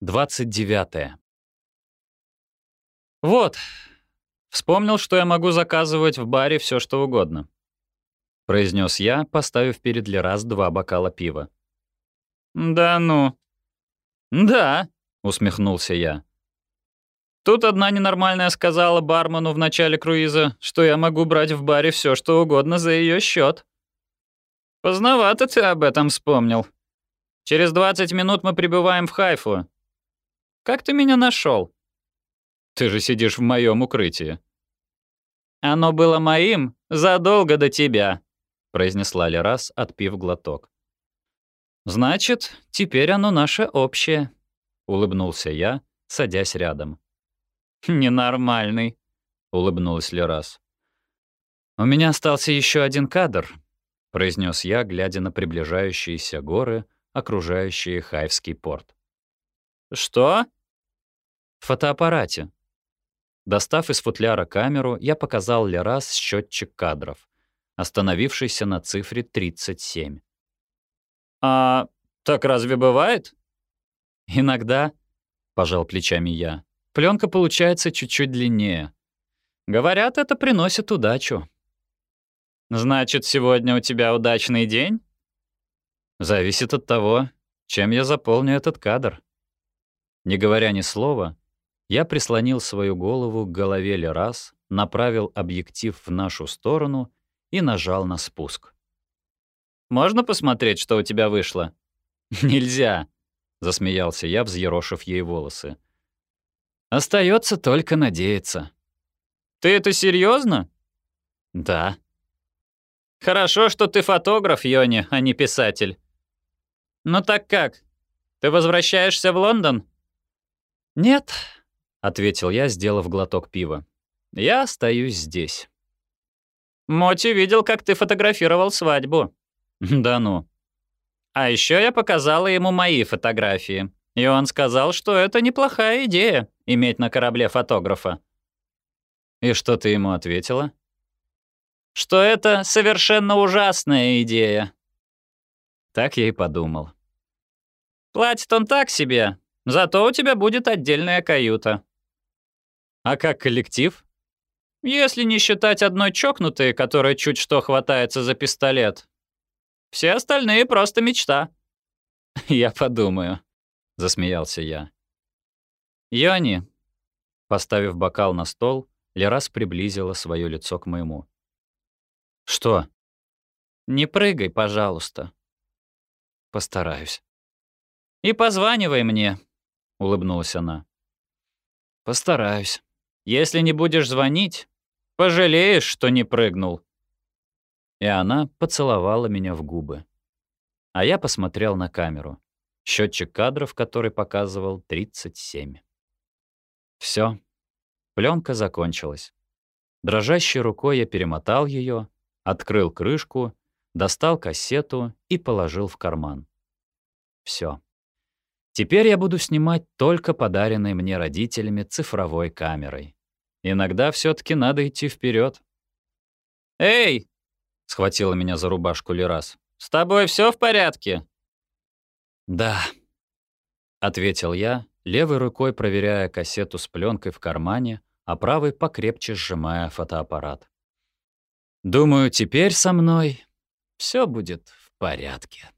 29. Вот. Вспомнил, что я могу заказывать в баре все, что угодно. Произнес я, поставив перед Лерас два бокала пива. Да ну. Да, усмехнулся я. Тут одна ненормальная сказала бармену в начале круиза, что я могу брать в баре все, что угодно за ее счет. Поздновато ты об этом вспомнил. Через 20 минут мы прибываем в Хайфу. Как ты меня нашел? Ты же сидишь в моем укрытии. Оно было моим задолго до тебя, произнесла Лерас, отпив глоток. Значит, теперь оно наше общее, улыбнулся я, садясь рядом. Ненормальный, улыбнулась Лерас. У меня остался еще один кадр, произнес я, глядя на приближающиеся горы, окружающие Хайвский порт. Что? В фотоаппарате. Достав из футляра камеру, я показал Лерас счетчик кадров, остановившийся на цифре 37. «А так разве бывает?» «Иногда», — пожал плечами я. Пленка получается чуть-чуть длиннее. Говорят, это приносит удачу». «Значит, сегодня у тебя удачный день?» «Зависит от того, чем я заполню этот кадр». Не говоря ни слова, я прислонил свою голову к голове Лерас, направил объектив в нашу сторону и нажал на спуск. «Можно посмотреть, что у тебя вышло?» «Нельзя», — засмеялся я, взъерошив ей волосы. Остается только надеяться». «Ты это серьезно? «Да». «Хорошо, что ты фотограф, Йони, а не писатель». «Ну так как? Ты возвращаешься в Лондон?» «Нет», — ответил я, сделав глоток пива. «Я остаюсь здесь». «Моти видел, как ты фотографировал свадьбу». «Да ну». «А еще я показала ему мои фотографии, и он сказал, что это неплохая идея — иметь на корабле фотографа». «И что ты ему ответила?» «Что это совершенно ужасная идея». Так я и подумал. «Платит он так себе, Зато у тебя будет отдельная каюта. А как коллектив? Если не считать одной чокнутой, которая чуть что хватается за пистолет. Все остальные просто мечта. Я подумаю, засмеялся я. Йони, поставив бокал на стол, Лерас приблизила свое лицо к моему. Что? Не прыгай, пожалуйста. Постараюсь. И позванивай мне, — улыбнулась она. «Постараюсь. Если не будешь звонить, пожалеешь, что не прыгнул». И она поцеловала меня в губы. А я посмотрел на камеру. Счетчик кадров, который показывал 37. Все. Пленка закончилась. Дрожащей рукой я перемотал ее, открыл крышку, достал кассету и положил в карман. Все. Теперь я буду снимать только подаренной мне родителями цифровой камерой. Иногда все таки надо идти вперед. «Эй!» — схватила меня за рубашку Лерас. «С тобой все в порядке?» «Да», — ответил я, левой рукой проверяя кассету с пленкой в кармане, а правой покрепче сжимая фотоаппарат. «Думаю, теперь со мной все будет в порядке».